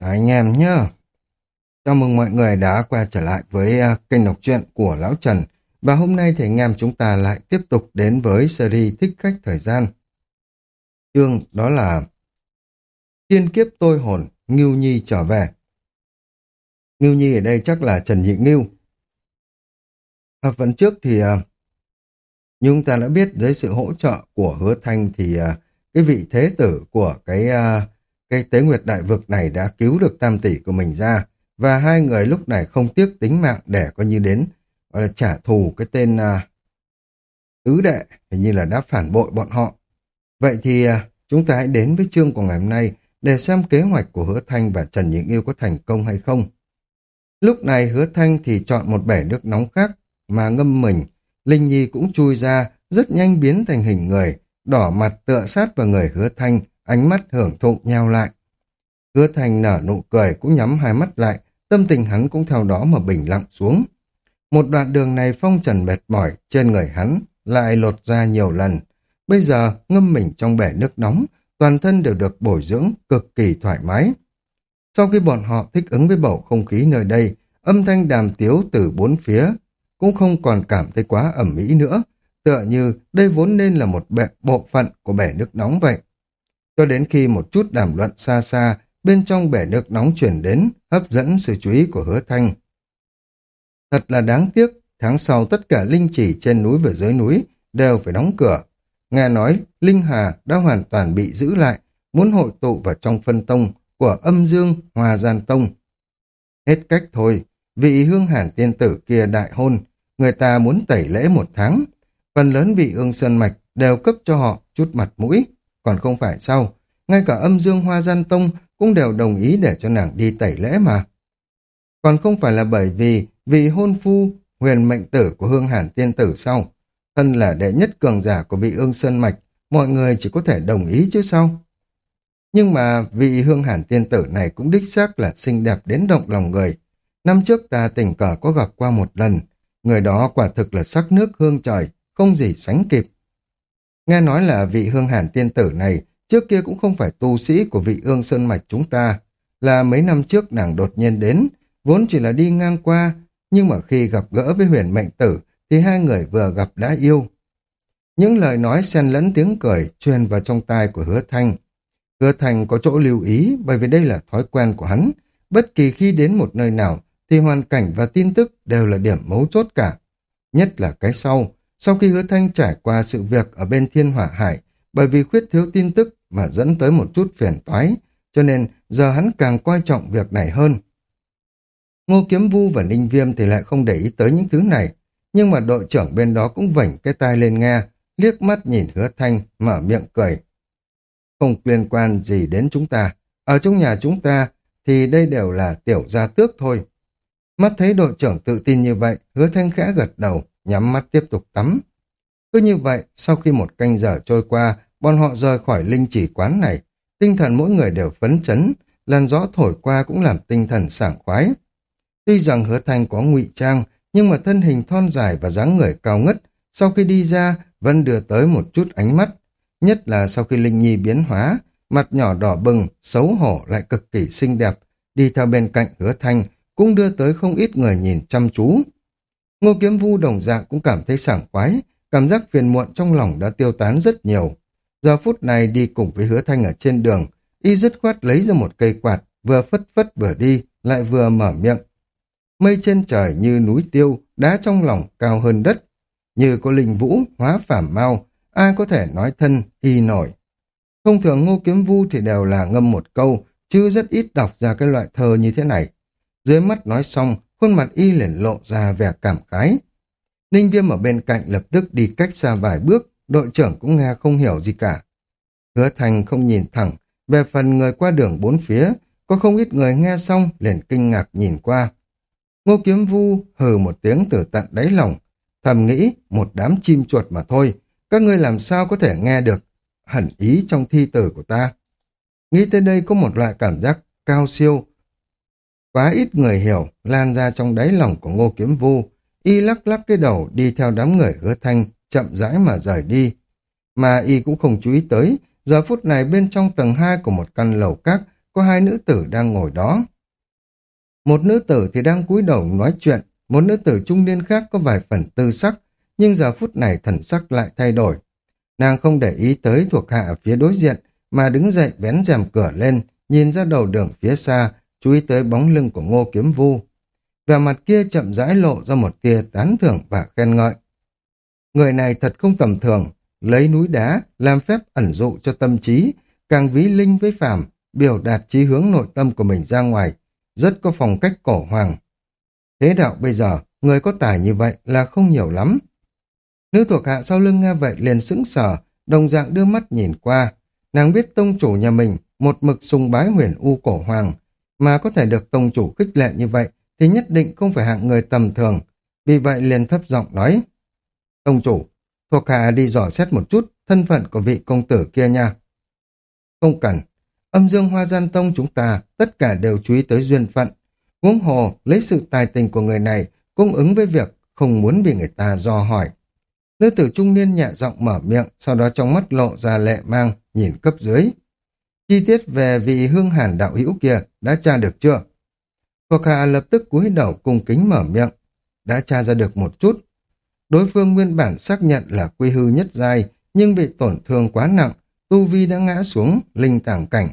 À, anh em nhá. Chào mừng mọi người đã quay trở lại với uh, kênh đọc truyện của Lão Trần. Và hôm nay thì anh em chúng ta lại tiếp tục đến với series Thích Khách Thời Gian. Chương đó là Thiên kiếp tôi hồn, Ngưu Nhi trở về. Ngưu Nhi ở đây chắc là Trần Nhị Ngưu. À, phần trước thì uh, như chúng ta đã biết dưới sự hỗ trợ của Hứa Thanh thì uh, cái vị thế tử của cái uh, cái tế nguyệt đại vực này đã cứu được tam tỷ của mình ra và hai người lúc này không tiếc tính mạng để coi như đến gọi là trả thù cái tên à, tứ đệ hình như là đã phản bội bọn họ. Vậy thì à, chúng ta hãy đến với chương của ngày hôm nay để xem kế hoạch của Hứa Thanh và Trần Nhị Yêu có thành công hay không. Lúc này Hứa Thanh thì chọn một bể nước nóng khác mà ngâm mình. Linh Nhi cũng chui ra, rất nhanh biến thành hình người, đỏ mặt tựa sát vào người Hứa Thanh, ánh mắt hưởng thụ nheo lại. Hứa thành nở nụ cười cũng nhắm hai mắt lại, tâm tình hắn cũng theo đó mà bình lặng xuống. Một đoạn đường này phong trần mệt mỏi, trên người hắn lại lột ra nhiều lần. Bây giờ ngâm mình trong bể nước nóng, toàn thân đều được bồi dưỡng cực kỳ thoải mái. Sau khi bọn họ thích ứng với bầu không khí nơi đây, âm thanh đàm tiếu từ bốn phía cũng không còn cảm thấy quá ẩm mỹ nữa, tựa như đây vốn nên là một bệ, bộ phận của bể nước nóng vậy. Cho đến khi một chút đàm luận xa xa, bên trong bể nước nóng chuyển đến, hấp dẫn sự chú ý của hứa thanh. Thật là đáng tiếc, tháng sau tất cả linh chỉ trên núi và dưới núi đều phải đóng cửa. Nghe nói, Linh Hà đã hoàn toàn bị giữ lại, muốn hội tụ vào trong phân tông của âm dương hòa gian tông. Hết cách thôi, vị hương hàn tiên tử kia đại hôn, người ta muốn tẩy lễ một tháng. Phần lớn vị ương sơn mạch đều cấp cho họ chút mặt mũi, còn không phải sao, ngay cả âm dương hoa gian tông cũng đều đồng ý để cho nàng đi tẩy lễ mà. Còn không phải là bởi vì vị hôn phu huyền mệnh tử của hương hàn tiên tử sau, thân là đệ nhất cường giả của vị ương sơn mạch, mọi người chỉ có thể đồng ý chứ sao. Nhưng mà vị hương hàn tiên tử này cũng đích xác là xinh đẹp đến động lòng người. Năm trước ta tình cờ có gặp qua một lần, người đó quả thực là sắc nước hương trời, không gì sánh kịp. Nghe nói là vị hương hàn tiên tử này trước kia cũng không phải tu sĩ của vị ương sơn mạch chúng ta, là mấy năm trước nàng đột nhiên đến, vốn chỉ là đi ngang qua, nhưng mà khi gặp gỡ với huyền mệnh tử thì hai người vừa gặp đã yêu. Những lời nói xen lẫn tiếng cười truyền vào trong tai của hứa thanh. Hứa thanh có chỗ lưu ý bởi vì đây là thói quen của hắn. Bất kỳ khi đến một nơi nào thì hoàn cảnh và tin tức đều là điểm mấu chốt cả. Nhất là cái sau, sau khi hứa thanh trải qua sự việc ở bên thiên hỏa hải, bởi vì khuyết thiếu tin tức mà dẫn tới một chút phiền toái, cho nên giờ hắn càng quan trọng việc này hơn. Ngô Kiếm Vu và Ninh Viêm thì lại không để ý tới những thứ này, nhưng mà đội trưởng bên đó cũng vảnh cái tai lên nghe, liếc mắt nhìn hứa thanh, mở miệng cười. Không liên quan gì đến chúng ta, ở trong nhà chúng ta thì đây đều là tiểu gia tước thôi. Mắt thấy đội trưởng tự tin như vậy, hứa thanh khẽ gật đầu, nhắm mắt tiếp tục tắm. Cứ như vậy, sau khi một canh giờ trôi qua, bọn họ rời khỏi linh chỉ quán này. Tinh thần mỗi người đều phấn chấn, làn gió thổi qua cũng làm tinh thần sảng khoái. Tuy rằng hứa thanh có ngụy trang, nhưng mà thân hình thon dài và dáng người cao ngất, sau khi đi ra vẫn đưa tới một chút ánh mắt. Nhất là sau khi Linh Nhi biến hóa, mặt nhỏ đỏ bừng, xấu hổ lại cực kỳ xinh đẹp, đi theo bên cạnh hứa thanh, cũng đưa tới không ít người nhìn chăm chú. Ngô Kiếm Vu đồng dạng cũng cảm thấy sảng khoái, cảm giác phiền muộn trong lòng đã tiêu tán rất nhiều. Giờ phút này đi cùng với hứa thanh ở trên đường, y dứt khoát lấy ra một cây quạt, vừa phất phất vừa đi, lại vừa mở miệng. Mây trên trời như núi tiêu, đá trong lòng cao hơn đất. Như có linh vũ, hóa phảm mau, ai có thể nói thân, y nổi. Thông thường ngô kiếm vu thì đều là ngâm một câu, chứ rất ít đọc ra cái loại thơ như thế này. Dưới mắt nói xong, khuôn mặt y liền lộ ra vẻ cảm khái. Ninh viêm ở bên cạnh lập tức đi cách xa vài bước, đội trưởng cũng nghe không hiểu gì cả. Hứa thành không nhìn thẳng, về phần người qua đường bốn phía, có không ít người nghe xong liền kinh ngạc nhìn qua. Ngô Kiếm Vu hừ một tiếng từ tận đáy lòng, thầm nghĩ một đám chim chuột mà thôi, các ngươi làm sao có thể nghe được hẳn ý trong thi tử của ta. Nghĩ tới đây có một loại cảm giác cao siêu, quá ít người hiểu lan ra trong đáy lòng của Ngô Kiếm Vu, y lắc lắc cái đầu đi theo đám người hứa thanh, chậm rãi mà rời đi. Mà y cũng không chú ý tới, giờ phút này bên trong tầng 2 của một căn lầu các có hai nữ tử đang ngồi đó. Một nữ tử thì đang cúi đầu nói chuyện, một nữ tử trung niên khác có vài phần tư sắc, nhưng giờ phút này thần sắc lại thay đổi. Nàng không để ý tới thuộc hạ ở phía đối diện, mà đứng dậy vén rèm cửa lên, nhìn ra đầu đường phía xa, chú ý tới bóng lưng của ngô kiếm vu. Vẻ mặt kia chậm rãi lộ ra một tia tán thưởng và khen ngợi. Người này thật không tầm thường, lấy núi đá làm phép ẩn dụ cho tâm trí, càng ví linh với phàm, biểu đạt chí hướng nội tâm của mình ra ngoài, rất có phong cách cổ hoàng. Thế đạo bây giờ, người có tài như vậy là không nhiều lắm. Nữ thuộc hạ sau lưng nghe vậy liền sững sờ, đồng dạng đưa mắt nhìn qua. Nàng biết tông chủ nhà mình một mực sùng bái huyền u cổ hoàng, mà có thể được tông chủ khích lệ như vậy thì nhất định không phải hạng người tầm thường. Vì vậy liền thấp giọng nói, Tông chủ, thuộc hạ đi dò xét một chút thân phận của vị công tử kia nha. Không cần, âm dương hoa gian tông chúng ta tất cả đều chú ý tới duyên phận. Huống hồ lấy sự tài tình của người này cung ứng với việc không muốn bị người ta dò hỏi. Nữ tử trung niên nhẹ giọng mở miệng, sau đó trong mắt lộ ra lệ mang, nhìn cấp dưới. Chi tiết về vị hương hàn đạo hữu kia đã tra được chưa? Thuộc hạ lập tức cúi đầu cung kính mở miệng. Đã tra ra được một chút. Đối phương nguyên bản xác nhận là quy hư nhất giai, nhưng bị tổn thương quá nặng, tu vi đã ngã xuống, linh tàng cảnh.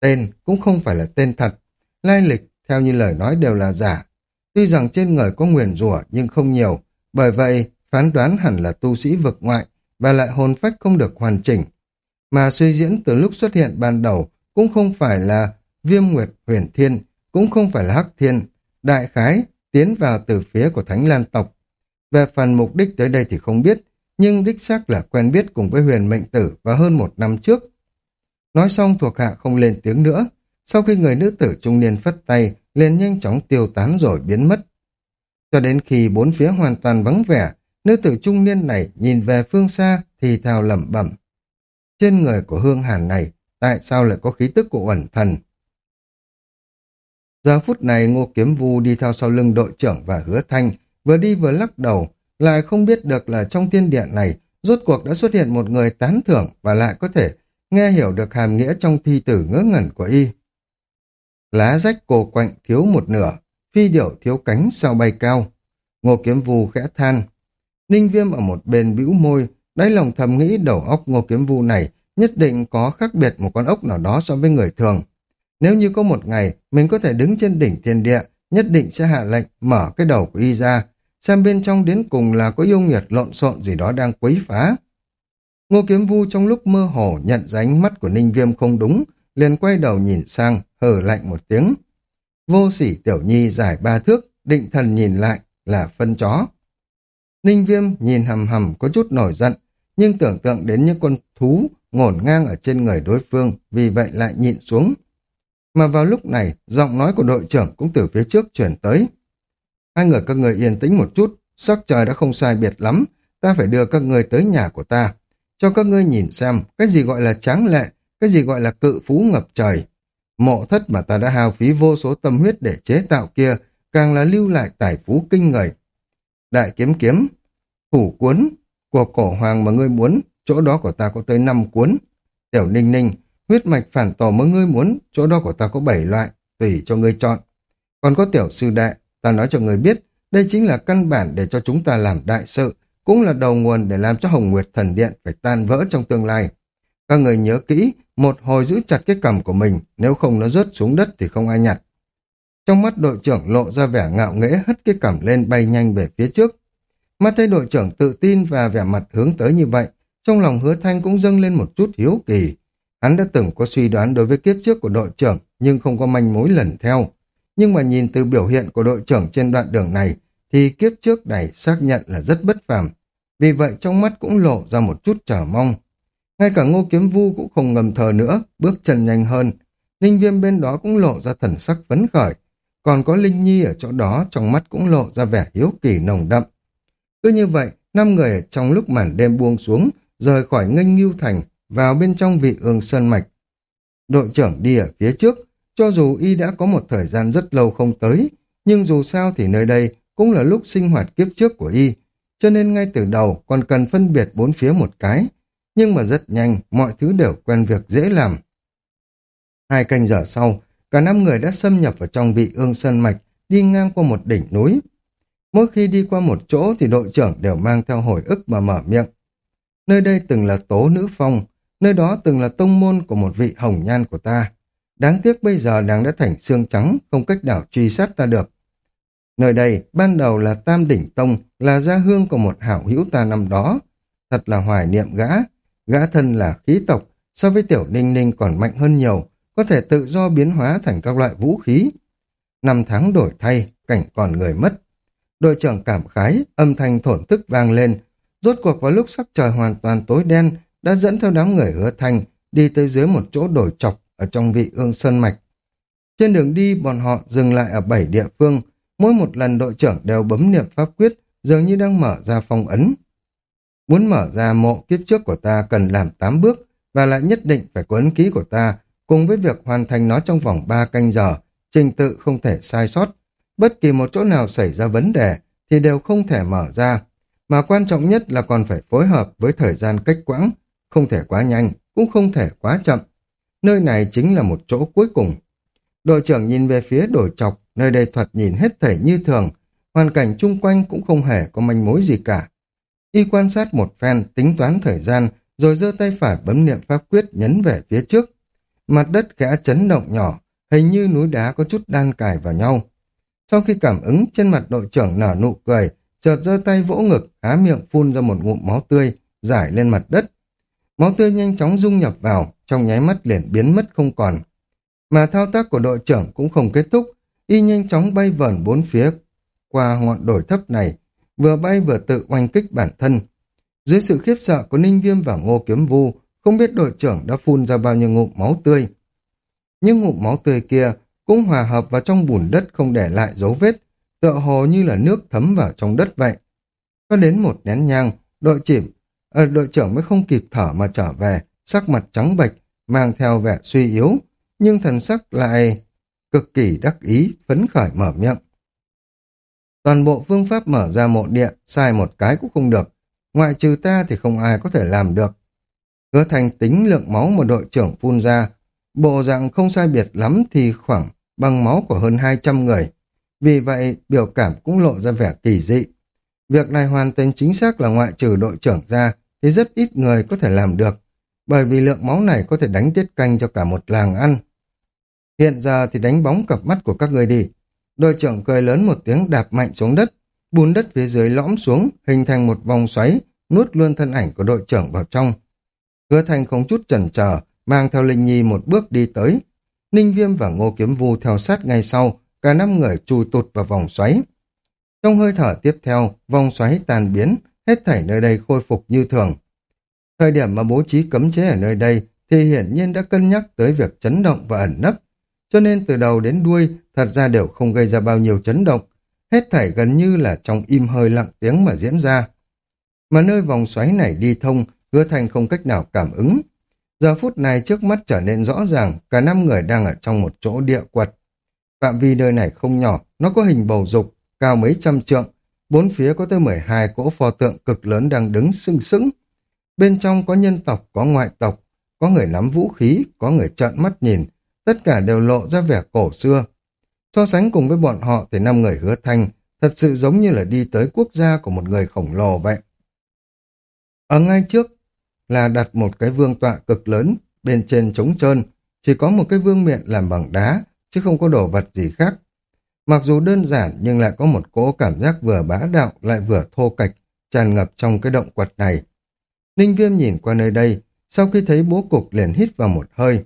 Tên cũng không phải là tên thật. Lai lịch, theo như lời nói đều là giả. Tuy rằng trên người có nguyền rủa nhưng không nhiều, bởi vậy phán đoán hẳn là tu sĩ vực ngoại và lại hồn phách không được hoàn chỉnh. Mà suy diễn từ lúc xuất hiện ban đầu cũng không phải là viêm nguyệt huyền thiên, cũng không phải là hắc thiên, đại khái tiến vào từ phía của thánh lan tộc. Về phần mục đích tới đây thì không biết, nhưng đích xác là quen biết cùng với huyền mệnh tử và hơn một năm trước. Nói xong thuộc hạ không lên tiếng nữa, sau khi người nữ tử trung niên phất tay, liền nhanh chóng tiêu tán rồi biến mất. Cho đến khi bốn phía hoàn toàn vắng vẻ, nữ tử trung niên này nhìn về phương xa thì thào lẩm bẩm. Trên người của hương hàn này, tại sao lại có khí tức của uẩn thần? Giờ phút này Ngô Kiếm Vu đi theo sau lưng đội trưởng và hứa thanh, vừa đi vừa lắc đầu, lại không biết được là trong thiên điện này rốt cuộc đã xuất hiện một người tán thưởng và lại có thể nghe hiểu được hàm nghĩa trong thi tử ngớ ngẩn của y. Lá rách cổ quạnh thiếu một nửa, phi điệu thiếu cánh sao bay cao. Ngô Kiếm Vu khẽ than. Ninh Viêm ở một bên bĩu môi, đáy lòng thầm nghĩ đầu óc Ngô Kiếm Vu này nhất định có khác biệt một con ốc nào đó so với người thường. Nếu như có một ngày mình có thể đứng trên đỉnh thiên địa, nhất định sẽ hạ lệnh mở cái đầu của y ra, xem bên trong đến cùng là có yêu nghiệt lộn xộn gì đó đang quấy phá. Ngô Kiếm Vu trong lúc mơ hồ nhận ra ánh mắt của Ninh Viêm không đúng, liền quay đầu nhìn sang, hờ lạnh một tiếng. Vô sỉ tiểu nhi giải ba thước, định thần nhìn lại là phân chó. Ninh Viêm nhìn hầm hầm có chút nổi giận, nhưng tưởng tượng đến những con thú ngổn ngang ở trên người đối phương, vì vậy lại nhịn xuống. Mà vào lúc này, giọng nói của đội trưởng cũng từ phía trước chuyển tới. Hai người các người yên tĩnh một chút, sắc trời đã không sai biệt lắm, ta phải đưa các người tới nhà của ta, cho các ngươi nhìn xem cái gì gọi là tráng lệ, cái gì gọi là cự phú ngập trời. Mộ thất mà ta đã hao phí vô số tâm huyết để chế tạo kia, càng là lưu lại tài phú kinh người. Đại kiếm kiếm, thủ cuốn của cổ hoàng mà ngươi muốn, chỗ đó của ta có tới 5 cuốn. Tiểu ninh ninh, huyết mạch phản tổ mà ngươi muốn, chỗ đó của ta có 7 loại, tùy cho ngươi chọn. Còn có tiểu sư đệ, ta nói cho ngươi biết, đây chính là căn bản để cho chúng ta làm đại sự, cũng là đầu nguồn để làm cho Hồng Nguyệt Thần Điện phải tan vỡ trong tương lai. Các người nhớ kỹ, một hồi giữ chặt cái cầm của mình, nếu không nó rớt xuống đất thì không ai nhặt. Trong mắt đội trưởng lộ ra vẻ ngạo nghễ hất cái cầm lên bay nhanh về phía trước. Mắt thấy đội trưởng tự tin và vẻ mặt hướng tới như vậy, trong lòng hứa thanh cũng dâng lên một chút hiếu kỳ. Hắn đã từng có suy đoán đối với kiếp trước của đội trưởng, nhưng không có manh mối lần theo. Nhưng mà nhìn từ biểu hiện của đội trưởng trên đoạn đường này, thì kiếp trước này xác nhận là rất bất phàm. Vì vậy trong mắt cũng lộ ra một chút chờ mong. Ngay cả ngô kiếm vu cũng không ngầm thờ nữa, bước chân nhanh hơn. Ninh viêm bên đó cũng lộ ra thần sắc phấn khởi. Còn có Linh Nhi ở chỗ đó trong mắt cũng lộ ra vẻ hiếu kỳ nồng đậm. Cứ như vậy, năm người trong lúc màn đêm buông xuống, rời khỏi nghênh ngưu thành, vào bên trong vị ương sơn mạch. Đội trưởng đi ở phía trước, cho dù y đã có một thời gian rất lâu không tới, nhưng dù sao thì nơi đây cũng là lúc sinh hoạt kiếp trước của y, cho nên ngay từ đầu còn cần phân biệt bốn phía một cái, nhưng mà rất nhanh, mọi thứ đều quen việc dễ làm. Hai canh giờ sau, cả năm người đã xâm nhập vào trong vị ương sơn mạch, đi ngang qua một đỉnh núi. Mỗi khi đi qua một chỗ thì đội trưởng đều mang theo hồi ức mà mở miệng. Nơi đây từng là tố nữ phong, nơi đó từng là tông môn của một vị hồng nhan của ta. Đáng tiếc bây giờ nàng đã thành xương trắng, không cách nào truy sát ta được. Nơi đây ban đầu là Tam Đỉnh Tông, là gia hương của một hảo hữu ta năm đó. Thật là hoài niệm gã. Gã thân là khí tộc, so với tiểu ninh ninh còn mạnh hơn nhiều, có thể tự do biến hóa thành các loại vũ khí. Năm tháng đổi thay, cảnh còn người mất. Đội trưởng cảm khái, âm thanh thổn thức vang lên. Rốt cuộc vào lúc sắc trời hoàn toàn tối đen, đã dẫn theo đám người hứa thành đi tới dưới một chỗ đổi chọc ở trong vị ương sơn mạch. Trên đường đi, bọn họ dừng lại ở bảy địa phương. Mỗi một lần đội trưởng đều bấm niệm pháp quyết, dường như đang mở ra phong ấn. Muốn mở ra mộ kiếp trước của ta cần làm tám bước, và lại nhất định phải có ấn ký của ta, cùng với việc hoàn thành nó trong vòng ba canh giờ, trình tự không thể sai sót. Bất kỳ một chỗ nào xảy ra vấn đề thì đều không thể mở ra, mà quan trọng nhất là còn phải phối hợp với thời gian cách quãng, không thể quá nhanh, cũng không thể quá chậm. Nơi này chính là một chỗ cuối cùng. Đội trưởng nhìn về phía đồi chọc, nơi đây thuật nhìn hết thảy như thường, hoàn cảnh chung quanh cũng không hề có manh mối gì cả. Y quan sát một phen, tính toán thời gian, rồi giơ tay phải bấm niệm pháp quyết nhấn về phía trước. Mặt đất khẽ chấn động nhỏ, hình như núi đá có chút đan cài vào nhau. Sau khi cảm ứng, trên mặt đội trưởng nở nụ cười, chợt giơ tay vỗ ngực, há miệng phun ra một ngụm máu tươi, giải lên mặt đất. Máu tươi nhanh chóng dung nhập vào, trong nháy mắt liền biến mất không còn. Mà thao tác của đội trưởng cũng không kết thúc, y nhanh chóng bay vờn bốn phía qua ngọn đồi thấp này, vừa bay vừa tự oanh kích bản thân. Dưới sự khiếp sợ của Ninh Viêm và Ngô Kiếm Vu, không biết đội trưởng đã phun ra bao nhiêu ngụm máu tươi. Nhưng ngụm máu tươi kia cũng hòa hợp vào trong bùn đất không để lại dấu vết, tựa hồ như là nước thấm vào trong đất vậy. Có đến một nén nhang, đội chìm, à, đội trưởng mới không kịp thở mà trở về, sắc mặt trắng bệch, mang theo vẻ suy yếu, nhưng thần sắc lại cực kỳ đắc ý, phấn khởi mở miệng. Toàn bộ phương pháp mở ra mộ địa, sai một cái cũng không được. Ngoại trừ ta thì không ai có thể làm được. Hứa thành tính lượng máu mà đội trưởng phun ra, bộ dạng không sai biệt lắm thì khoảng bằng máu của hơn 200 người. Vì vậy, biểu cảm cũng lộ ra vẻ kỳ dị. Việc này hoàn toàn chính xác là ngoại trừ đội trưởng ra, thì rất ít người có thể làm được, bởi vì lượng máu này có thể đánh tiết canh cho cả một làng ăn. Hiện giờ thì đánh bóng cặp mắt của các người đi. Đội trưởng cười lớn một tiếng đạp mạnh xuống đất, bùn đất phía dưới lõm xuống, hình thành một vòng xoáy, nuốt luôn thân ảnh của đội trưởng vào trong. Hứa Thành không chút chần chờ, mang theo Linh Nhi một bước đi tới. Ninh Viêm và Ngô Kiếm Vu theo sát ngay sau, cả năm người chui tụt vào vòng xoáy. Trong hơi thở tiếp theo, vòng xoáy tan biến, hết thảy nơi đây khôi phục như thường. Thời điểm mà bố trí cấm chế ở nơi đây thì hiển nhiên đã cân nhắc tới việc chấn động và ẩn nấp, cho nên từ đầu đến đuôi thật ra đều không gây ra bao nhiêu chấn động, hết thảy gần như là trong im hơi lặng tiếng mà diễn ra. Mà nơi vòng xoáy này đi thông, hứa thành không cách nào cảm ứng. Giờ phút này trước mắt trở nên rõ ràng, cả năm người đang ở trong một chỗ địa quật. Phạm vi nơi này không nhỏ, nó có hình bầu dục, cao mấy trăm trượng, bốn phía có tới 12 cỗ pho tượng cực lớn đang đứng sưng sững. Bên trong có nhân tộc, có ngoại tộc, có người nắm vũ khí, có người trợn mắt nhìn, tất cả đều lộ ra vẻ cổ xưa. So sánh cùng với bọn họ thì năm người hứa thanh thật sự giống như là đi tới quốc gia của một người khổng lồ vậy. Ở ngay trước là đặt một cái vương tọa cực lớn, bên trên trống trơn, chỉ có một cái vương miện làm bằng đá, chứ không có đồ vật gì khác. Mặc dù đơn giản nhưng lại có một cỗ cảm giác vừa bá đạo lại vừa thô kệch, tràn ngập trong cái động quật này. Ninh Viêm nhìn qua nơi đây, sau khi thấy bố cục liền hít vào một hơi.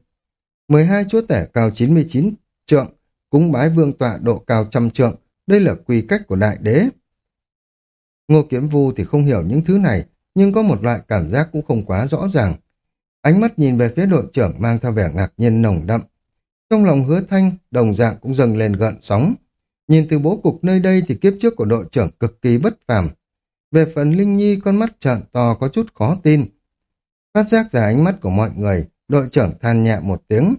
12 chúa tể cao 99 trượng, cúng bái vương tọa độ cao trăm trượng, đây là quy cách của đại đế. Ngô Kiếm Vu thì không hiểu những thứ này, nhưng có một loại cảm giác cũng không quá rõ ràng. Ánh mắt nhìn về phía đội trưởng mang theo vẻ ngạc nhiên nồng đậm. Trong lòng hứa thanh, đồng dạng cũng dâng lên gợn sóng. Nhìn từ bố cục nơi đây thì kiếp trước của đội trưởng cực kỳ bất phàm. Về phần Linh Nhi con mắt trợn to có chút khó tin. Phát giác ra ánh mắt của mọi người, đội trưởng than nhẹ một tiếng.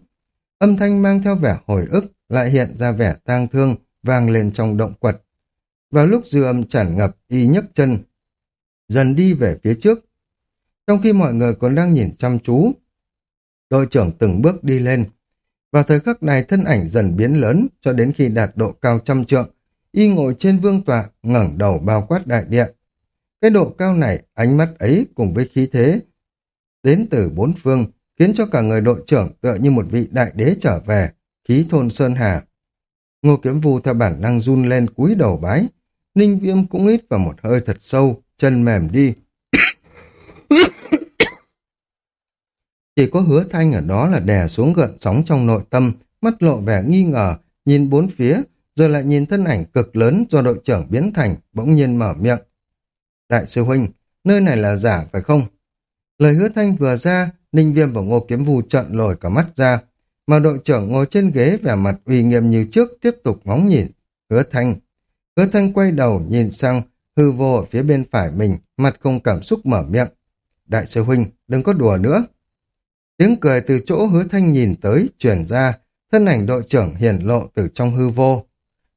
Âm thanh mang theo vẻ hồi ức, lại hiện ra vẻ tang thương, vang lên trong động quật. Vào lúc dư âm tràn ngập, y nhấc chân, dần đi về phía trước. Trong khi mọi người còn đang nhìn chăm chú, đội trưởng từng bước đi lên. Vào thời khắc này thân ảnh dần biến lớn cho đến khi đạt độ cao trăm trượng, y ngồi trên vương tọa, ngẩng đầu bao quát đại địa. Cái độ cao này, ánh mắt ấy cùng với khí thế đến từ bốn phương, khiến cho cả người đội trưởng tựa như một vị đại đế trở về, khí thôn sơn hà. Ngô Kiếm Vu theo bản năng run lên cúi đầu bái, Ninh Viêm cũng hít vào một hơi thật sâu, chân mềm đi. Chỉ có hứa thanh ở đó là đè xuống gợn sóng trong nội tâm, mắt lộ vẻ nghi ngờ, nhìn bốn phía, rồi lại nhìn thân ảnh cực lớn do đội trưởng biến thành, bỗng nhiên mở miệng. Đại sư huynh, nơi này là giả phải không? Lời hứa thanh vừa ra, Ninh Viêm và Ngô Kiếm vù trợn lồi cả mắt ra, mà đội trưởng ngồi trên ghế vẻ mặt uy nghiêm như trước tiếp tục ngóng nhìn. Hứa thanh. Hứa thanh quay đầu nhìn sang hư vô ở phía bên phải mình, mặt không cảm xúc mở miệng. Đại sư huynh, đừng có đùa nữa. Tiếng cười từ chỗ hứa thanh nhìn tới, chuyển ra, thân ảnh đội trưởng hiển lộ từ trong hư vô.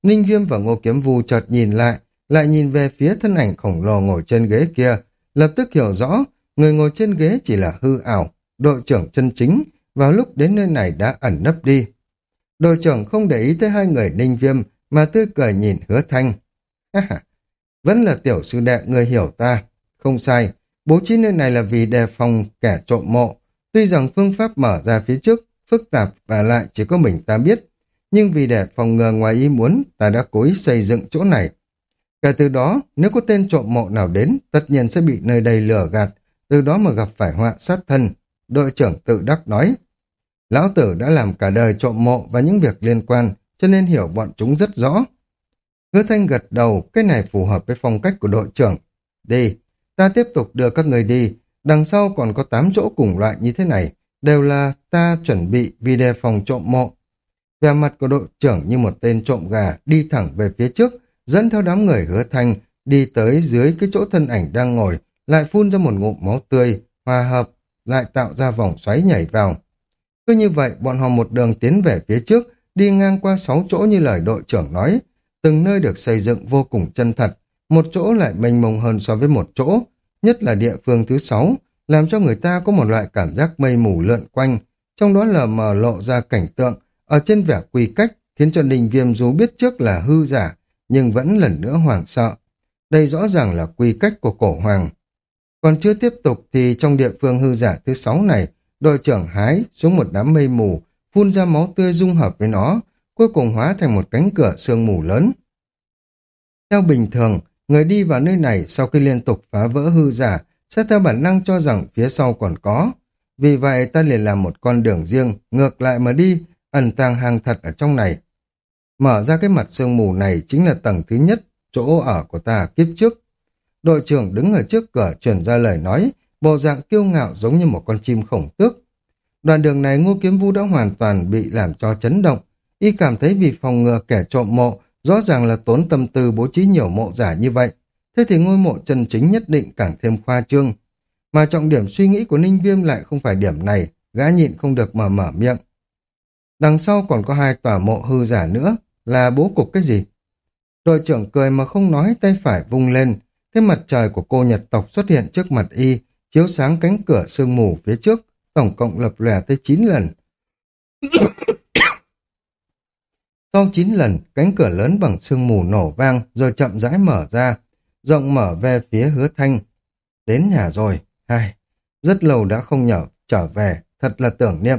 Ninh Viêm và Ngô Kiếm Vu chợt nhìn lại, lại nhìn về phía thân ảnh khổng lồ ngồi trên ghế kia, lập tức hiểu rõ, người ngồi trên ghế chỉ là hư ảo, đội trưởng chân chính, vào lúc đến nơi này đã ẩn nấp đi. Đội trưởng không để ý tới hai người Ninh Viêm, mà tươi cười nhìn hứa thanh. Vẫn là tiểu sư đệ người hiểu ta. Không sai, bố trí nơi này là vì đề phòng kẻ trộm mộ, Tuy rằng phương pháp mở ra phía trước phức tạp và lại chỉ có mình ta biết, nhưng vì để phòng ngừa ngoài ý muốn, ta đã cố ý xây dựng chỗ này. Kể từ đó, nếu có tên trộm mộ nào đến, tất nhiên sẽ bị nơi đây lừa gạt, từ đó mà gặp phải họa sát thân. Đội trưởng tự đắc nói, Lão tử đã làm cả đời trộm mộ và những việc liên quan, cho nên hiểu bọn chúng rất rõ. Hứa thanh gật đầu, cái này phù hợp với phong cách của đội trưởng. Đi, ta tiếp tục đưa các người đi, Đằng sau còn có 8 chỗ cùng loại như thế này, đều là ta chuẩn bị vì đề phòng trộm mộ. Về mặt của đội trưởng như một tên trộm gà đi thẳng về phía trước, dẫn theo đám người hứa thanh, đi tới dưới cái chỗ thân ảnh đang ngồi, lại phun ra một ngụm máu tươi, hòa hợp, lại tạo ra vòng xoáy nhảy vào. Cứ như vậy, bọn họ một đường tiến về phía trước, đi ngang qua sáu chỗ như lời đội trưởng nói, từng nơi được xây dựng vô cùng chân thật, một chỗ lại mênh mông hơn so với một chỗ, nhất là địa phương thứ sáu, làm cho người ta có một loại cảm giác mây mù lượn quanh, trong đó lờ mờ lộ ra cảnh tượng, ở trên vẻ quy cách, khiến cho Ninh Viêm dù biết trước là hư giả, nhưng vẫn lần nữa hoảng sợ. Đây rõ ràng là quy cách của cổ hoàng. Còn chưa tiếp tục thì trong địa phương hư giả thứ sáu này, đội trưởng hái xuống một đám mây mù, phun ra máu tươi dung hợp với nó, cuối cùng hóa thành một cánh cửa sương mù lớn. Theo bình thường, Người đi vào nơi này sau khi liên tục phá vỡ hư giả sẽ theo bản năng cho rằng phía sau còn có. Vì vậy ta liền làm một con đường riêng, ngược lại mà đi, ẩn tàng hàng thật ở trong này. Mở ra cái mặt sương mù này chính là tầng thứ nhất, chỗ ở của ta kiếp trước. Đội trưởng đứng ở trước cửa truyền ra lời nói, bộ dạng kiêu ngạo giống như một con chim khổng tước. Đoạn đường này Ngô Kiếm Vũ đã hoàn toàn bị làm cho chấn động. Y cảm thấy vì phòng ngừa kẻ trộm mộ Rõ ràng là tốn tâm tư bố trí nhiều mộ giả như vậy, thế thì ngôi mộ chân chính nhất định càng thêm khoa trương. Mà trọng điểm suy nghĩ của Ninh Viêm lại không phải điểm này, gã nhịn không được mà mở miệng. Đằng sau còn có hai tòa mộ hư giả nữa, là bố cục cái gì? Đội trưởng cười mà không nói tay phải vung lên, cái mặt trời của cô Nhật tộc xuất hiện trước mặt y, chiếu sáng cánh cửa sương mù phía trước, tổng cộng lập lòe tới 9 lần. Sau chín lần, cánh cửa lớn bằng sương mù nổ vang rồi chậm rãi mở ra, rộng mở về phía hứa thanh. Đến nhà rồi, hai. Rất lâu đã không nhở, trở về, thật là tưởng niệm.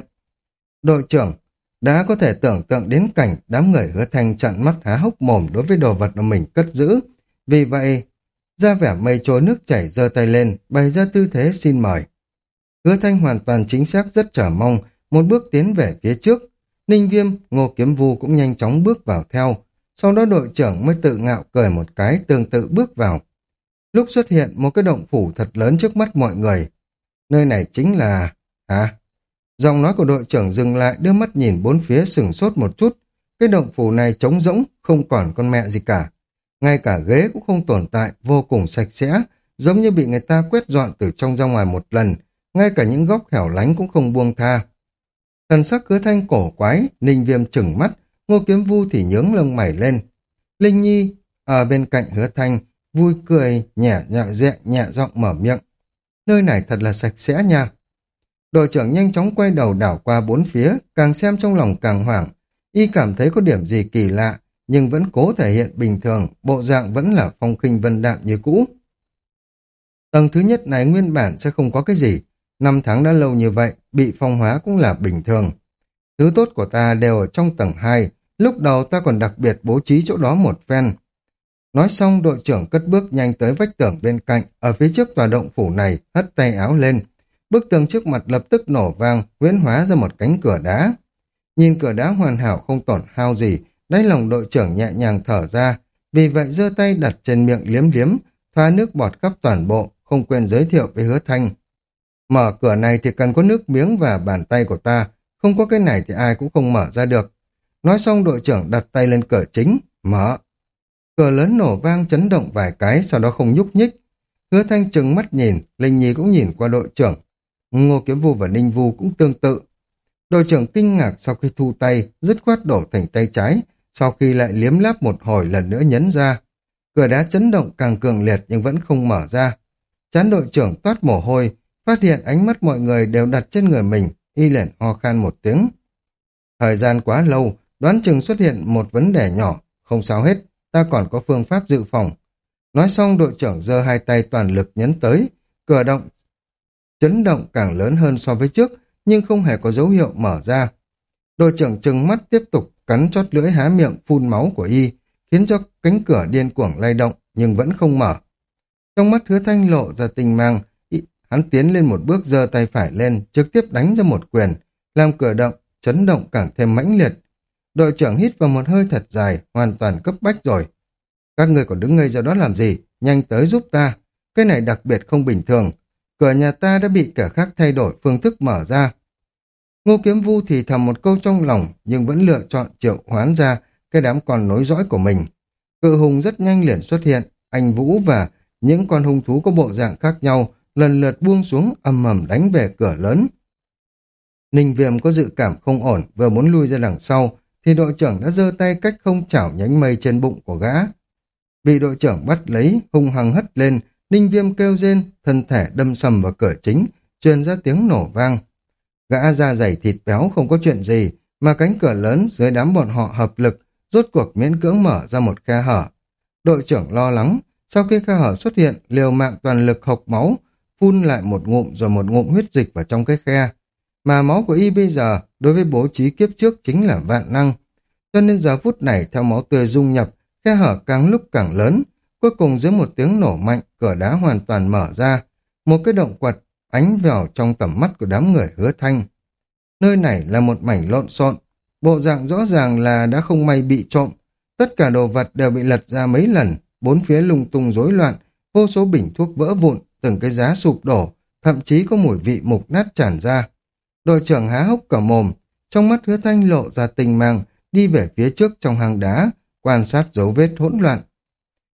Đội trưởng, đã có thể tưởng tượng đến cảnh đám người hứa thanh chặn mắt há hốc mồm đối với đồ vật mà mình cất giữ. Vì vậy, ra vẻ mây trôi nước chảy giơ tay lên, bày ra tư thế xin mời. Hứa thanh hoàn toàn chính xác rất chờ mong, một bước tiến về phía trước, Ninh Viêm, Ngô Kiếm Vu cũng nhanh chóng bước vào theo. Sau đó đội trưởng mới tự ngạo cười một cái tương tự bước vào. Lúc xuất hiện một cái động phủ thật lớn trước mắt mọi người. Nơi này chính là... Hả? Dòng nói của đội trưởng dừng lại đưa mắt nhìn bốn phía sừng sốt một chút. Cái động phủ này trống rỗng, không còn con mẹ gì cả. Ngay cả ghế cũng không tồn tại, vô cùng sạch sẽ, giống như bị người ta quét dọn từ trong ra ngoài một lần. Ngay cả những góc hẻo lánh cũng không buông tha. Thần sắc hứa thanh cổ quái, Ninh Viêm chừng mắt, Ngô Kiếm Vu thì nhướng lông mày lên. Linh Nhi ở bên cạnh hứa thanh, vui cười, nhẹ nhẹ dẹ, nhẹ giọng mở miệng. Nơi này thật là sạch sẽ nha. Đội trưởng nhanh chóng quay đầu đảo qua bốn phía, càng xem trong lòng càng hoảng. Y cảm thấy có điểm gì kỳ lạ, nhưng vẫn cố thể hiện bình thường, bộ dạng vẫn là phong khinh vân đạm như cũ. Tầng thứ nhất này nguyên bản sẽ không có cái gì, năm tháng đã lâu như vậy, bị phong hóa cũng là bình thường. Thứ tốt của ta đều ở trong tầng 2, lúc đầu ta còn đặc biệt bố trí chỗ đó một phen. Nói xong đội trưởng cất bước nhanh tới vách tường bên cạnh, ở phía trước tòa động phủ này, hất tay áo lên. Bức tường trước mặt lập tức nổ vang, huyễn hóa ra một cánh cửa đá. Nhìn cửa đá hoàn hảo không tổn hao gì, đáy lòng đội trưởng nhẹ nhàng thở ra, vì vậy giơ tay đặt trên miệng liếm liếm, thoa nước bọt khắp toàn bộ, không quên giới thiệu với hứa thanh. Mở cửa này thì cần có nước miếng và bàn tay của ta, không có cái này thì ai cũng không mở ra được. Nói xong đội trưởng đặt tay lên cửa chính, mở. Cửa lớn nổ vang chấn động vài cái, sau đó không nhúc nhích. Hứa thanh trừng mắt nhìn, Linh Nhi cũng nhìn qua đội trưởng. Ngô Kiếm Vu và Ninh Vu cũng tương tự. Đội trưởng kinh ngạc sau khi thu tay, dứt khoát đổ thành tay trái, sau khi lại liếm láp một hồi lần nữa nhấn ra. Cửa đá chấn động càng cường liệt nhưng vẫn không mở ra. Chán đội trưởng toát mồ hôi, phát hiện ánh mắt mọi người đều đặt trên người mình, y liền ho khan một tiếng. Thời gian quá lâu, đoán chừng xuất hiện một vấn đề nhỏ, không sao hết, ta còn có phương pháp dự phòng. Nói xong đội trưởng giơ hai tay toàn lực nhấn tới, cửa động chấn động càng lớn hơn so với trước, nhưng không hề có dấu hiệu mở ra. Đội trưởng trừng mắt tiếp tục cắn chót lưỡi há miệng phun máu của y, khiến cho cánh cửa điên cuồng lay động, nhưng vẫn không mở. Trong mắt hứa thanh lộ ra tình mang, hắn tiến lên một bước giơ tay phải lên, trực tiếp đánh ra một quyền, làm cửa động, chấn động càng thêm mãnh liệt. Đội trưởng hít vào một hơi thật dài, hoàn toàn cấp bách rồi. Các người còn đứng ngây ra đó làm gì? Nhanh tới giúp ta. Cái này đặc biệt không bình thường. Cửa nhà ta đã bị kẻ khác thay đổi phương thức mở ra. Ngô Kiếm Vu thì thầm một câu trong lòng, nhưng vẫn lựa chọn triệu hoán ra cái đám con nối dõi của mình. Cự hùng rất nhanh liền xuất hiện, anh Vũ và những con hung thú có bộ dạng khác nhau lần lượt buông xuống ầm ầm đánh về cửa lớn. Ninh Viêm có dự cảm không ổn, vừa muốn lui ra đằng sau, thì đội trưởng đã giơ tay cách không chảo nhánh mây trên bụng của gã. Bị đội trưởng bắt lấy, hung hăng hất lên, Ninh Viêm kêu rên, thân thể đâm sầm vào cửa chính, truyền ra tiếng nổ vang. Gã da dày thịt béo không có chuyện gì, mà cánh cửa lớn dưới đám bọn họ hợp lực, rốt cuộc miễn cưỡng mở ra một khe hở. Đội trưởng lo lắng, sau khi khe hở xuất hiện, liều mạng toàn lực hộc máu, phun lại một ngụm rồi một ngụm huyết dịch vào trong cái khe. Mà máu của y bây giờ, đối với bố trí kiếp trước chính là vạn năng. Cho nên giờ phút này theo máu tươi dung nhập, khe hở càng lúc càng lớn. Cuối cùng dưới một tiếng nổ mạnh, cửa đá hoàn toàn mở ra. Một cái động quật ánh vào trong tầm mắt của đám người hứa thanh. Nơi này là một mảnh lộn xộn, bộ dạng rõ ràng là đã không may bị trộm. Tất cả đồ vật đều bị lật ra mấy lần, bốn phía lung tung rối loạn, vô số bình thuốc vỡ vụn, từng cái giá sụp đổ, thậm chí có mùi vị mục nát tràn ra. Đội trưởng há hốc cả mồm, trong mắt hứa thanh lộ ra tình mang, đi về phía trước trong hang đá, quan sát dấu vết hỗn loạn.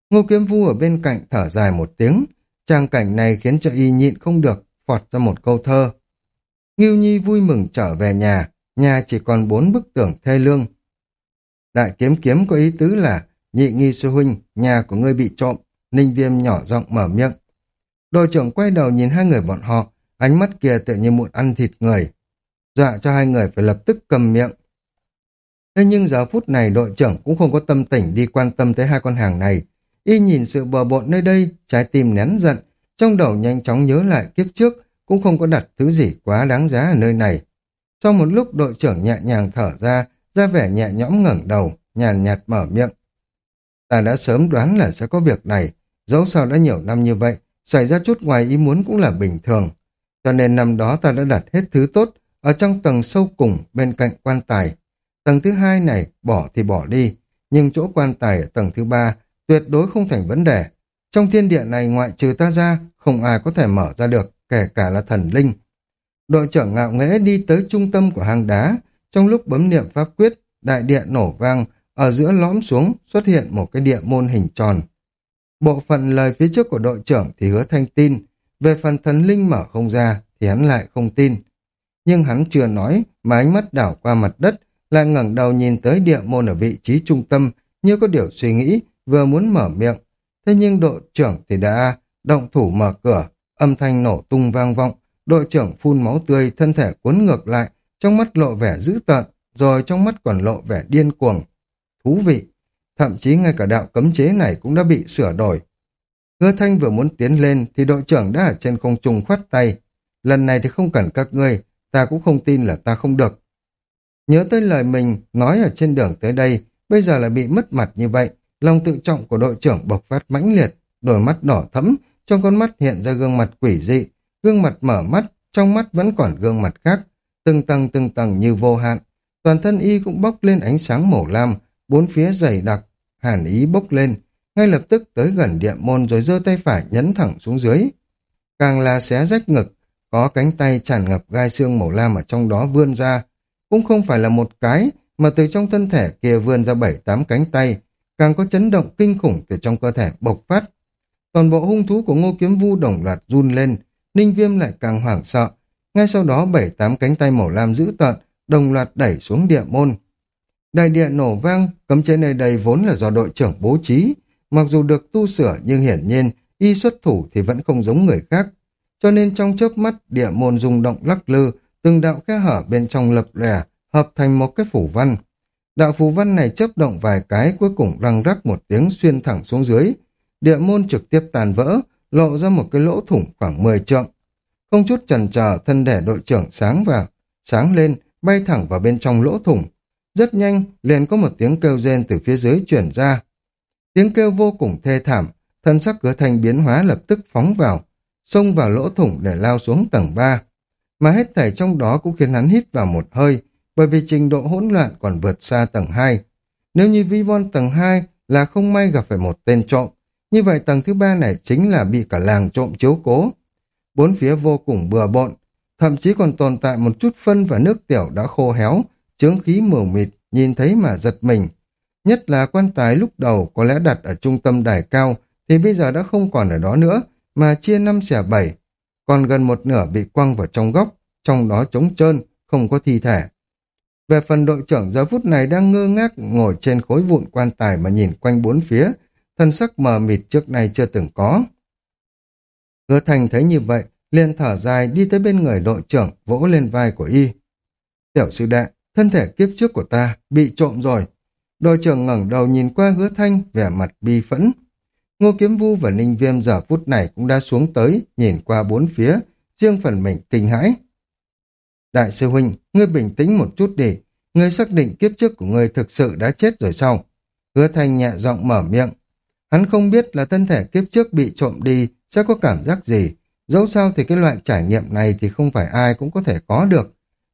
Ngô Kiếm Vu ở bên cạnh thở dài một tiếng, trang cảnh này khiến cho y nhịn không được, phọt ra một câu thơ. Ngưu Nhi vui mừng trở về nhà, nhà chỉ còn bốn bức tường thê lương. Đại kiếm kiếm có ý tứ là, nhị nghi sư huynh, nhà của ngươi bị trộm, ninh viêm nhỏ giọng mở miệng. Đội trưởng quay đầu nhìn hai người bọn họ, ánh mắt kia tự như muốn ăn thịt người. Dọa cho hai người phải lập tức cầm miệng. Thế nhưng giờ phút này đội trưởng cũng không có tâm tỉnh đi quan tâm tới hai con hàng này. Y nhìn sự bờ bộn nơi đây, trái tim nén giận, trong đầu nhanh chóng nhớ lại kiếp trước, cũng không có đặt thứ gì quá đáng giá ở nơi này. Sau một lúc đội trưởng nhẹ nhàng thở ra, ra vẻ nhẹ nhõm ngẩng đầu, nhàn nhạt mở miệng. Ta đã sớm đoán là sẽ có việc này, dẫu sao đã nhiều năm như vậy, xảy ra chút ngoài ý muốn cũng là bình thường. Cho nên năm đó ta đã đặt hết thứ tốt ở trong tầng sâu cùng bên cạnh quan tài. Tầng thứ hai này bỏ thì bỏ đi, nhưng chỗ quan tài ở tầng thứ ba tuyệt đối không thành vấn đề. Trong thiên địa này ngoại trừ ta ra, không ai có thể mở ra được, kể cả là thần linh. Đội trưởng ngạo nghễ đi tới trung tâm của hang đá, trong lúc bấm niệm pháp quyết, đại địa nổ vang, ở giữa lõm xuống xuất hiện một cái địa môn hình tròn. Bộ phận lời phía trước của đội trưởng thì hứa thanh tin, về phần thần linh mở không ra thì hắn lại không tin. Nhưng hắn chưa nói mà ánh mắt đảo qua mặt đất, lại ngẩng đầu nhìn tới địa môn ở vị trí trung tâm như có điều suy nghĩ, vừa muốn mở miệng. Thế nhưng đội trưởng thì đã động thủ mở cửa, âm thanh nổ tung vang vọng, đội trưởng phun máu tươi, thân thể cuốn ngược lại, trong mắt lộ vẻ dữ tợn, rồi trong mắt còn lộ vẻ điên cuồng. Thú vị, thậm chí ngay cả đạo cấm chế này cũng đã bị sửa đổi. Hứa Thanh vừa muốn tiến lên thì đội trưởng đã ở trên không trung khoát tay. Lần này thì không cần các ngươi, ta cũng không tin là ta không được. Nhớ tới lời mình nói ở trên đường tới đây, bây giờ lại bị mất mặt như vậy, lòng tự trọng của đội trưởng bộc phát mãnh liệt, đôi mắt đỏ thẫm, trong con mắt hiện ra gương mặt quỷ dị, gương mặt mở mắt, trong mắt vẫn còn gương mặt khác, từng tầng từng tầng như vô hạn. Toàn thân y cũng bốc lên ánh sáng màu lam, bốn phía dày đặc, hàn ý bốc lên, ngay lập tức tới gần địa môn rồi giơ tay phải nhấn thẳng xuống dưới. Càng là xé rách ngực, có cánh tay tràn ngập gai xương màu lam ở trong đó vươn ra, cũng không phải là một cái, mà từ trong thân thể kia vươn ra bảy tám cánh tay, càng có chấn động kinh khủng từ trong cơ thể bộc phát. Toàn bộ hung thú của ngô kiếm vu đồng loạt run lên, ninh viêm lại càng hoảng sợ. Ngay sau đó bảy tám cánh tay màu lam dữ tợn, đồng loạt đẩy xuống địa môn. Đại địa nổ vang, cấm chế nơi đây vốn là do đội trưởng bố trí. Mặc dù được tu sửa nhưng hiển nhiên, y xuất thủ thì vẫn không giống người khác. Cho nên trong chớp mắt, địa môn rung động lắc lư, từng đạo khe hở bên trong lập lẻ, hợp thành một cái phủ văn. Đạo phủ văn này chấp động vài cái cuối cùng răng rắc một tiếng xuyên thẳng xuống dưới. Địa môn trực tiếp tàn vỡ, lộ ra một cái lỗ thủng khoảng 10 trượng. Không chút chần chờ thân thể đội trưởng sáng vào, sáng lên, bay thẳng vào bên trong lỗ thủng. Rất nhanh, liền có một tiếng kêu rên từ phía dưới chuyển ra. Tiếng kêu vô cùng thê thảm, thân sắc cửa thành biến hóa lập tức phóng vào, xông vào lỗ thủng để lao xuống tầng 3. Mà hết thảy trong đó cũng khiến hắn hít vào một hơi, bởi vì trình độ hỗn loạn còn vượt xa tầng 2. Nếu như vi von tầng 2 là không may gặp phải một tên trộm, như vậy tầng thứ ba này chính là bị cả làng trộm chiếu cố. Bốn phía vô cùng bừa bộn, thậm chí còn tồn tại một chút phân và nước tiểu đã khô héo, chướng khí mờ mịt, nhìn thấy mà giật mình. Nhất là quan tài lúc đầu có lẽ đặt ở trung tâm đài cao, thì bây giờ đã không còn ở đó nữa, mà chia năm xẻ bảy, còn gần một nửa bị quăng vào trong góc, trong đó trống trơn, không có thi thể. Về phần đội trưởng giờ phút này đang ngơ ngác ngồi trên khối vụn quan tài mà nhìn quanh bốn phía, thân sắc mờ mịt trước nay chưa từng có. Hứa thành thấy như vậy, liền thở dài đi tới bên người đội trưởng vỗ lên vai của y. Tiểu sư đệ, thân thể kiếp trước của ta bị trộm rồi. Đội trưởng ngẩng đầu nhìn qua hứa thanh vẻ mặt bi phẫn. Ngô Kiếm Vu và Ninh Viêm giờ phút này cũng đã xuống tới, nhìn qua bốn phía, riêng phần mình kinh hãi. Đại sư huynh, ngươi bình tĩnh một chút đi, ngươi xác định kiếp trước của ngươi thực sự đã chết rồi sao? Hứa thanh nhẹ giọng mở miệng. Hắn không biết là thân thể kiếp trước bị trộm đi sẽ có cảm giác gì. Dẫu sao thì cái loại trải nghiệm này thì không phải ai cũng có thể có được.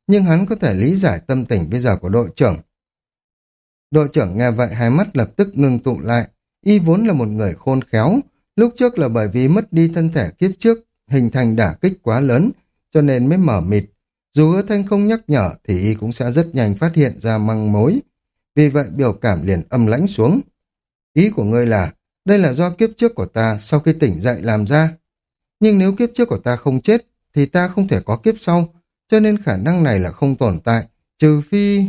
Nhưng hắn có thể lý giải tâm tình bây giờ của đội trưởng. Đội trưởng nghe vậy hai mắt lập tức ngưng tụ lại. Y vốn là một người khôn khéo. Lúc trước là bởi vì mất đi thân thể kiếp trước, hình thành đả kích quá lớn, cho nên mới mở mịt, dù hứa thanh không nhắc nhở thì y cũng sẽ rất nhanh phát hiện ra măng mối. Vì vậy biểu cảm liền âm lãnh xuống. Ý của ngươi là, đây là do kiếp trước của ta sau khi tỉnh dậy làm ra. Nhưng nếu kiếp trước của ta không chết, thì ta không thể có kiếp sau, cho nên khả năng này là không tồn tại, trừ phi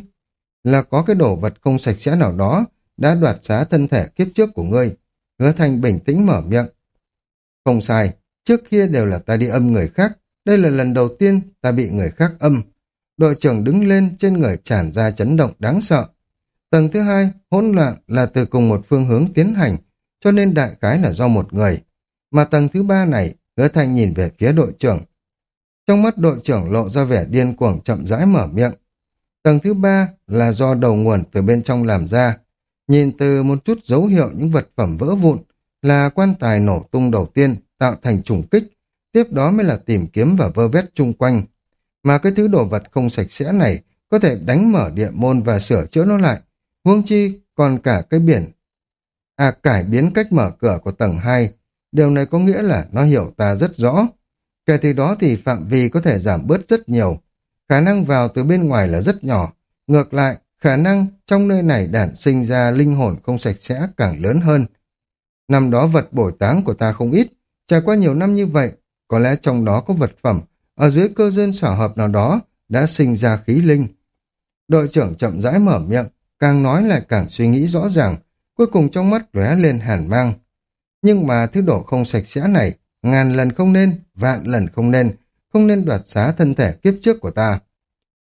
là có cái đồ vật không sạch sẽ nào đó đã đoạt xá thân thể kiếp trước của ngươi. Hứa thanh bình tĩnh mở miệng. Không sai, trước kia đều là ta đi âm người khác, đây là lần đầu tiên ta bị người khác âm. Đội trưởng đứng lên trên người tràn ra chấn động đáng sợ. Tầng thứ hai, hỗn loạn là từ cùng một phương hướng tiến hành, cho nên đại khái là do một người. Mà tầng thứ ba này, hứa thanh nhìn về phía đội trưởng. Trong mắt đội trưởng lộ ra vẻ điên cuồng chậm rãi mở miệng. Tầng thứ ba là do đầu nguồn từ bên trong làm ra. Nhìn từ một chút dấu hiệu những vật phẩm vỡ vụn là quan tài nổ tung đầu tiên tạo thành trùng kích, tiếp đó mới là tìm kiếm và vơ vét chung quanh. Mà cái thứ đồ vật không sạch sẽ này có thể đánh mở địa môn và sửa chữa nó lại. Huống chi còn cả cái biển. À cải biến cách mở cửa của tầng 2. Điều này có nghĩa là nó hiểu ta rất rõ. Kể từ đó thì phạm vi có thể giảm bớt rất nhiều. Khả năng vào từ bên ngoài là rất nhỏ. Ngược lại, khả năng trong nơi này đản sinh ra linh hồn không sạch sẽ càng lớn hơn. Năm đó vật bồi táng của ta không ít. Trải qua nhiều năm như vậy, có lẽ trong đó có vật phẩm, ở dưới cơ duyên xảo hợp nào đó đã sinh ra khí linh. Đội trưởng chậm rãi mở miệng, càng nói lại càng suy nghĩ rõ ràng, cuối cùng trong mắt lóe lên hàn mang. Nhưng mà thứ đồ không sạch sẽ này, ngàn lần không nên, vạn lần không nên, không nên đoạt xá thân thể kiếp trước của ta.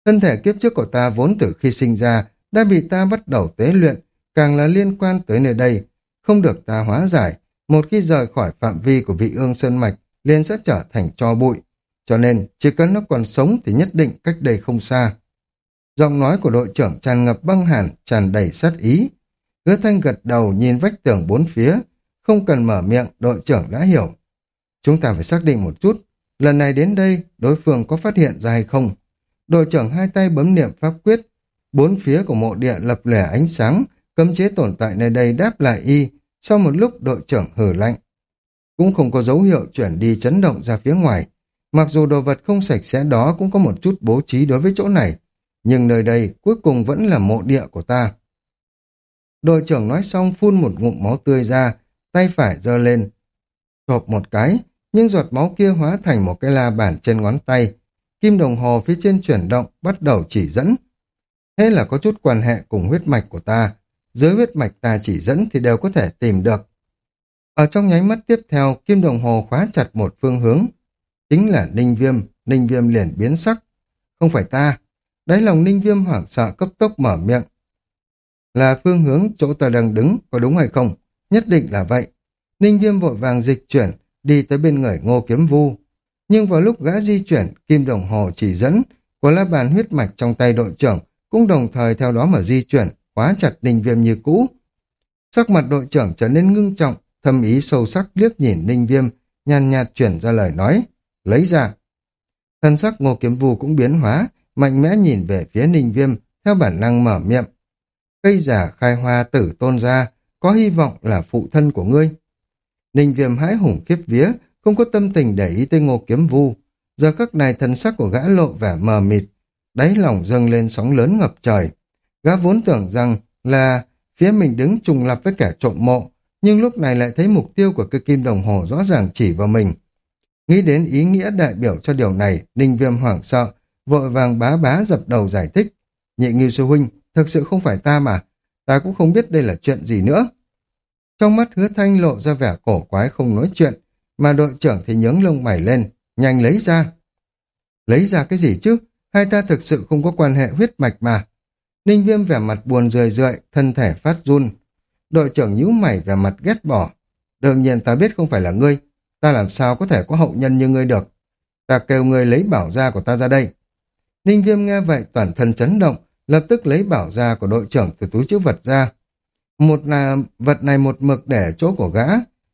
Thân thể kiếp trước của ta vốn từ khi sinh ra đã bị ta bắt đầu tế luyện, càng là liên quan tới nơi đây, không được ta hóa giải. Một khi rời khỏi phạm vi của vị ương sơn mạch, liền sẽ trở thành cho bụi. Cho nên, chỉ cần nó còn sống thì nhất định cách đây không xa. Giọng nói của đội trưởng tràn ngập băng hàn, tràn đầy sát ý. Hứa thanh gật đầu nhìn vách tường bốn phía, không cần mở miệng, đội trưởng đã hiểu. Chúng ta phải xác định một chút, lần này đến đây, đối phương có phát hiện ra hay không? Đội trưởng hai tay bấm niệm pháp quyết, bốn phía của mộ địa lập lẻ ánh sáng, cấm chế tồn tại nơi đây đáp lại y, sau một lúc đội trưởng hử lạnh. Cũng không có dấu hiệu chuyển đi chấn động ra phía ngoài, mặc dù đồ vật không sạch sẽ đó cũng có một chút bố trí đối với chỗ này, nhưng nơi đây cuối cùng vẫn là mộ địa của ta. Đội trưởng nói xong phun một ngụm máu tươi ra, tay phải giơ lên, chộp một cái, nhưng giọt máu kia hóa thành một cái la bàn trên ngón tay. Kim đồng hồ phía trên chuyển động bắt đầu chỉ dẫn. Thế là có chút quan hệ cùng huyết mạch của ta. Dưới huyết mạch ta chỉ dẫn thì đều có thể tìm được. Ở trong nháy mắt tiếp theo, kim đồng hồ khóa chặt một phương hướng. Chính là ninh viêm, ninh viêm liền biến sắc. Không phải ta. Đáy lòng ninh viêm hoảng sợ cấp tốc mở miệng. Là phương hướng chỗ ta đang đứng, có đúng hay không? Nhất định là vậy. Ninh viêm vội vàng dịch chuyển, đi tới bên người ngô kiếm vu. Nhưng vào lúc gã di chuyển, kim đồng hồ chỉ dẫn của la bàn huyết mạch trong tay đội trưởng cũng đồng thời theo đó mà di chuyển, khóa chặt ninh viêm như cũ. Sắc mặt đội trưởng trở nên ngưng trọng, thâm ý sâu sắc liếc nhìn ninh viêm, nhàn nhạt chuyển ra lời nói, lấy ra. Thân sắc ngô kiếm vu cũng biến hóa, mạnh mẽ nhìn về phía ninh viêm, theo bản năng mở miệng. Cây giả khai hoa tử tôn ra, có hy vọng là phụ thân của ngươi. Ninh viêm hãi hùng khiếp vía, không có tâm tình để ý tới ngô kiếm vu. Giờ khắc này thần sắc của gã lộ vẻ mờ mịt, đáy lòng dâng lên sóng lớn ngập trời. Gã vốn tưởng rằng là phía mình đứng trùng lập với kẻ trộm mộ, nhưng lúc này lại thấy mục tiêu của cây kim đồng hồ rõ ràng chỉ vào mình. Nghĩ đến ý nghĩa đại biểu cho điều này, Ninh Viêm hoảng sợ, vội vàng bá bá dập đầu giải thích. Nhị Ngưu Sư Huynh, thực sự không phải ta mà, ta cũng không biết đây là chuyện gì nữa. Trong mắt hứa thanh lộ ra vẻ cổ quái không nói chuyện, mà đội trưởng thì nhướng lông mày lên, nhanh lấy ra. Lấy ra cái gì chứ? Hai ta thực sự không có quan hệ huyết mạch mà. Ninh viêm vẻ mặt buồn rười rượi, thân thể phát run. Đội trưởng nhíu mày vẻ mặt ghét bỏ. Đương nhiên ta biết không phải là ngươi, ta làm sao có thể có hậu nhân như ngươi được. Ta kêu ngươi lấy bảo gia của ta ra đây. Ninh viêm nghe vậy toàn thân chấn động, lập tức lấy bảo gia của đội trưởng từ túi chữ vật ra. Một là vật này một mực để chỗ của gã,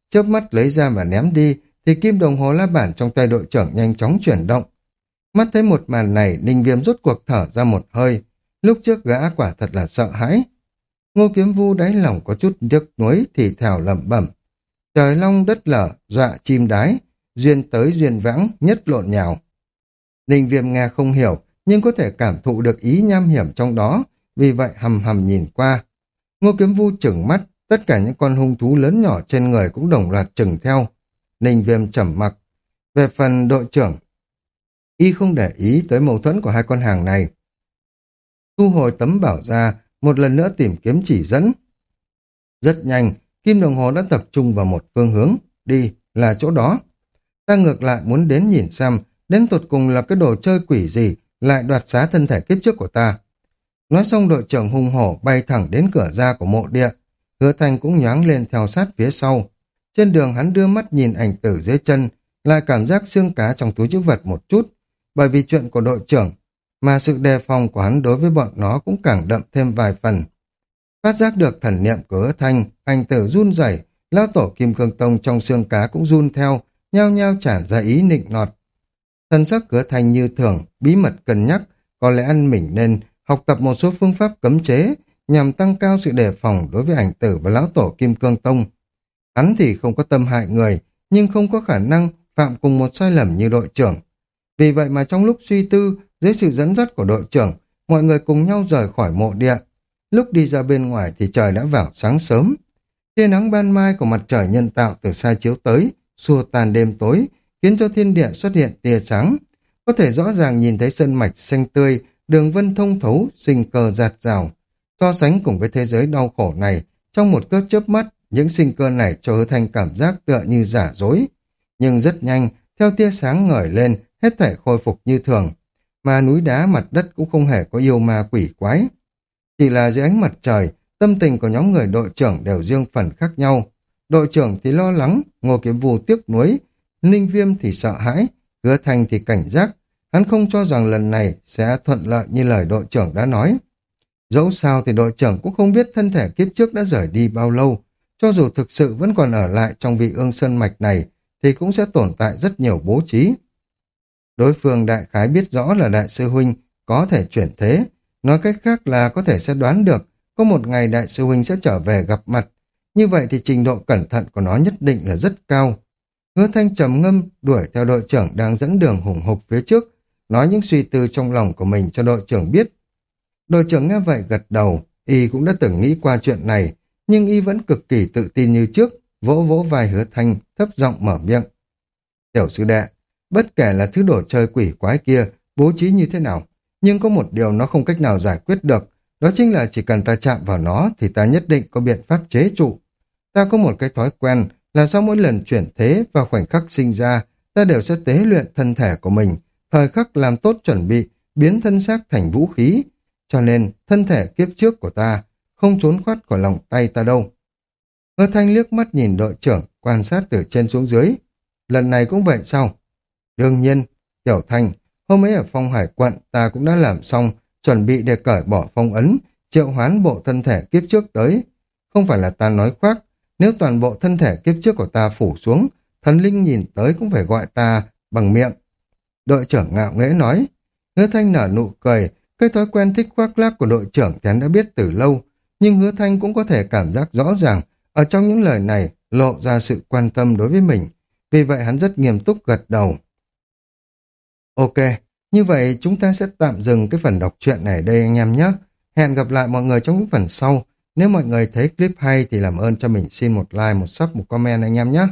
chớp mắt lấy ra và ném đi, thì kim đồng hồ la bản trong tay đội trưởng nhanh chóng chuyển động. Mắt thấy một màn này, Ninh Viêm rút cuộc thở ra một hơi. Lúc trước gã quả thật là sợ hãi. Ngô Kiếm Vu đáy lòng có chút nước nuối thì thào lẩm bẩm. Trời long đất lở, dọa chim đái, duyên tới duyên vãng, nhất lộn nhào. Ninh Viêm nghe không hiểu, nhưng có thể cảm thụ được ý nham hiểm trong đó, vì vậy hầm hầm nhìn qua. Ngô Kiếm Vu chừng mắt, tất cả những con hung thú lớn nhỏ trên người cũng đồng loạt chừng theo. Ninh Viêm trầm mặc. Về phần đội trưởng, y không để ý tới mâu thuẫn của hai con hàng này. Thu hồi tấm bảo ra, một lần nữa tìm kiếm chỉ dẫn. Rất nhanh, kim đồng hồ đã tập trung vào một phương hướng, đi, là chỗ đó. Ta ngược lại muốn đến nhìn xem, đến tột cùng là cái đồ chơi quỷ gì lại đoạt xá thân thể kiếp trước của ta. Nói xong đội trưởng hung hổ bay thẳng đến cửa ra của mộ địa. Hứa thanh cũng nhoáng lên theo sát phía sau. Trên đường hắn đưa mắt nhìn ảnh tử dưới chân, lại cảm giác xương cá trong túi chữ vật một chút. Bởi vì chuyện của đội trưởng, mà sự đề phòng của hắn đối với bọn nó cũng càng đậm thêm vài phần. Phát giác được thần niệm của hứa thanh, ảnh tử run rẩy, lao tổ kim cương tông trong xương cá cũng run theo, nhao nhao tràn ra ý nịnh nọt. thân sắc cửa thanh như thường, bí mật cân nhắc, có lẽ ăn mình nên học tập một số phương pháp cấm chế nhằm tăng cao sự đề phòng đối với ảnh tử và lão tổ Kim Cương Tông. Hắn thì không có tâm hại người, nhưng không có khả năng phạm cùng một sai lầm như đội trưởng. Vì vậy mà trong lúc suy tư, dưới sự dẫn dắt của đội trưởng, mọi người cùng nhau rời khỏi mộ địa. Lúc đi ra bên ngoài thì trời đã vào sáng sớm. Tia nắng ban mai của mặt trời nhân tạo từ xa chiếu tới, xua tan đêm tối, khiến cho thiên địa xuất hiện tia sáng. Có thể rõ ràng nhìn thấy sân mạch xanh tươi đường vân thông thấu, sinh cơ giạt rào. So sánh cùng với thế giới đau khổ này, trong một cơn chớp mắt, những sinh cơ này cho hứa thanh cảm giác tựa như giả dối. Nhưng rất nhanh, theo tia sáng ngời lên, hết thể khôi phục như thường. Mà núi đá mặt đất cũng không hề có yêu ma quỷ quái. Chỉ là dưới ánh mặt trời, tâm tình của nhóm người đội trưởng đều riêng phần khác nhau. Đội trưởng thì lo lắng, Ngô Kiếm Vù tiếc nuối, Ninh Viêm thì sợ hãi, Hứa Thành thì cảnh giác. Hắn không cho rằng lần này sẽ thuận lợi như lời đội trưởng đã nói. Dẫu sao thì đội trưởng cũng không biết thân thể kiếp trước đã rời đi bao lâu. Cho dù thực sự vẫn còn ở lại trong vị ương sơn mạch này, thì cũng sẽ tồn tại rất nhiều bố trí. Đối phương đại khái biết rõ là đại sư huynh có thể chuyển thế, nói cách khác là có thể sẽ đoán được có một ngày đại sư huynh sẽ trở về gặp mặt. Như vậy thì trình độ cẩn thận của nó nhất định là rất cao. Hứa thanh trầm ngâm đuổi theo đội trưởng đang dẫn đường hùng hục phía trước, nói những suy tư trong lòng của mình cho đội trưởng biết. Đội trưởng nghe vậy gật đầu, y cũng đã từng nghĩ qua chuyện này, nhưng y vẫn cực kỳ tự tin như trước, vỗ vỗ vai hứa thanh, thấp giọng mở miệng. Tiểu sư đệ, bất kể là thứ đồ chơi quỷ quái kia, bố trí như thế nào, nhưng có một điều nó không cách nào giải quyết được, đó chính là chỉ cần ta chạm vào nó thì ta nhất định có biện pháp chế trụ. Ta có một cái thói quen là sau mỗi lần chuyển thế và khoảnh khắc sinh ra, ta đều sẽ tế luyện thân thể của mình, thời khắc làm tốt chuẩn bị, biến thân xác thành vũ khí. Cho nên, thân thể kiếp trước của ta không trốn thoát khỏi lòng tay ta đâu. Ngơ thanh liếc mắt nhìn đội trưởng, quan sát từ trên xuống dưới. Lần này cũng vậy sao? Đương nhiên, Tiểu Thanh, hôm ấy ở phong hải quận ta cũng đã làm xong, chuẩn bị để cởi bỏ phong ấn, triệu hoán bộ thân thể kiếp trước tới. Không phải là ta nói khoác, nếu toàn bộ thân thể kiếp trước của ta phủ xuống, thần linh nhìn tới cũng phải gọi ta bằng miệng. Đội trưởng ngạo nghễ nói, hứa thanh nở nụ cười, cái thói quen thích khoác lác của đội trưởng thì hắn đã biết từ lâu, nhưng hứa thanh cũng có thể cảm giác rõ ràng, ở trong những lời này lộ ra sự quan tâm đối với mình, vì vậy hắn rất nghiêm túc gật đầu. Ok, như vậy chúng ta sẽ tạm dừng cái phần đọc truyện này đây anh em nhé. Hẹn gặp lại mọi người trong những phần sau. Nếu mọi người thấy clip hay thì làm ơn cho mình xin một like, một sub, một comment anh em nhé.